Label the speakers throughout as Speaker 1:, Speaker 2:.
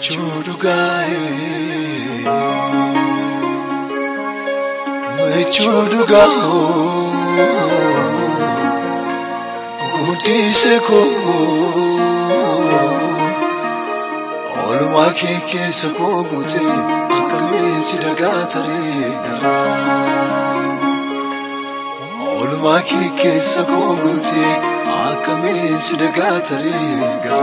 Speaker 1: Mechuu dhugaa'oo guutuun seekoo oolmaa kee keessa koo guutee akka mi'eessi dhagaa taree akka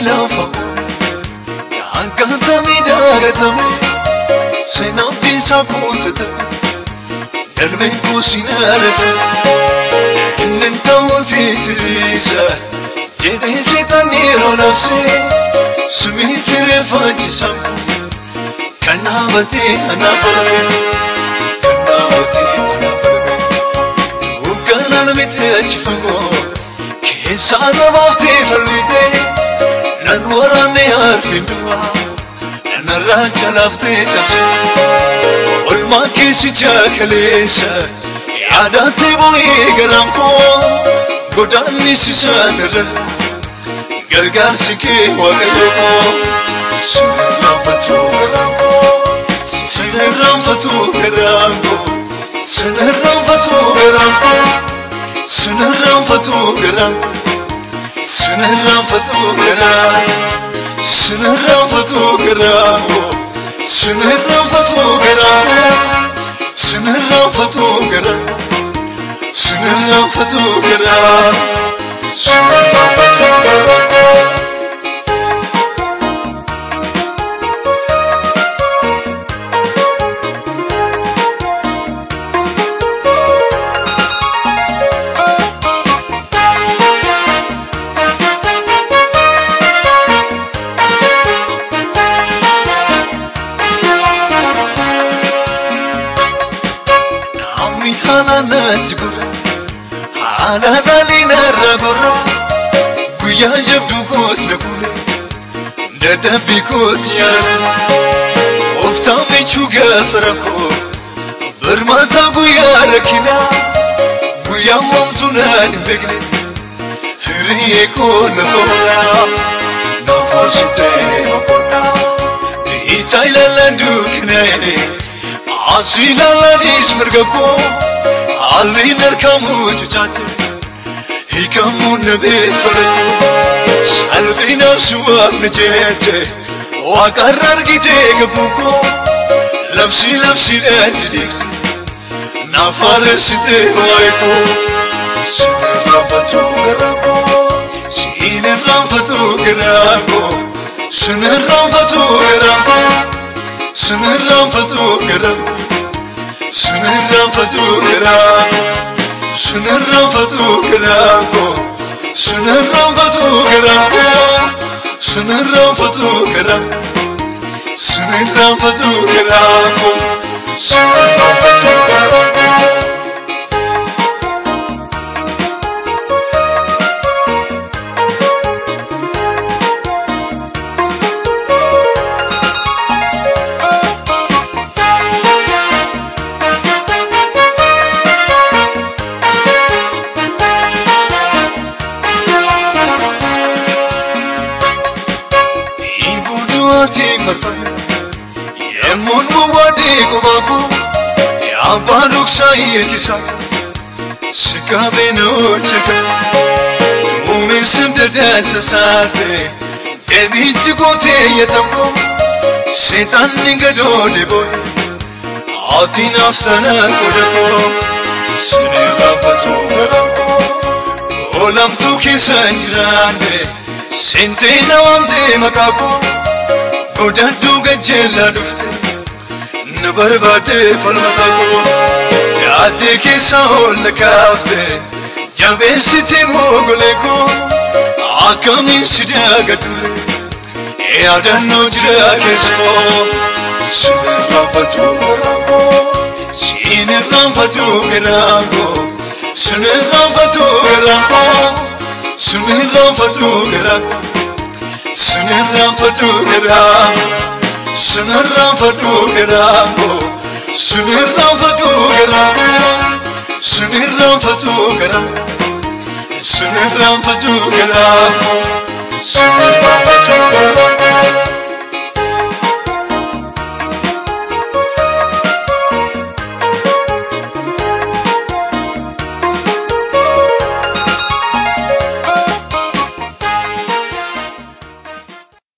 Speaker 1: لو فقط عن كنت مدارتم سنبدي سفوتتم درمكو سنارفم إن انت وتتريسه جبهي ستنيرو نفسي سمي ترفاج سم كنابتي أنا قلبي كنابتي أنا قلبي وكان المتهج فقو كيسان بافتي فلمتي عن وراني عارفين دوا انا الرانجا لافتي جمشت قل ما كيشي جاك ليشا عاداتي بوي قرانكو قداني ششان الرب قرقار شكي وقيقو شنر رانفتو قرانكو شنر رانفتو قرانكو شنر رانفتو قرانكو شنر رانفتو قرانكو سنران فتو قراه سنران فتو قراه سنران فتو قراه سنران فتو قراه سنران فتو قراه
Speaker 2: سنران فتو قراه
Speaker 1: halana tgura halana dalina ragura guya jabdu kos nakule nada bikot yar ofta me chuga farako birmata guya rakina guya mamtunan begnet hriye kon kona na posite makona Itaylalanduk nene Asilalar İzmir'e koy علينا الكامو جاتي هي كامو نبي فلي سالفينا سوا وقرر جيتي كفوكو لمسي لمسي لانتديك نافار ستي وايكو سنين رفتو قراكو سنين رفتو قراكو سنين رفتو قراكو سنين رفتو قراكو شنو الرفضو قراكو شنو الرفضو قراكو شنو الرفضو قراكو شنو الرفضو قراكو شنو الرفضو قراكو شنو الرفضو
Speaker 2: قراكو
Speaker 1: mafana Yemun muwadi kubaku Ya baluk saye kisa Sıka beni ölçüpe Tumisim de derse sarpe Evitti gote yetako Şeytan ninge dodi boy Altın haftana kodako Sine kapazu merako Olam tu kesan Sente navam de makako Ojaantuu gacheellaa dhufte na barbaadee falmataa koo jaalatee keessa oolle kaafte jabeessitee moogolee koo akkamiin si daagatule yaadannoo jira keessa koo si irraanfatu waraaboo si hin irraanfatu garaangoo sun irraanfatu garaangoo sun Sunir ram patu gara, sunir ram patu oh, gara, sunir ram patu gara, sunir ram patu gara, sunir ram patu gara.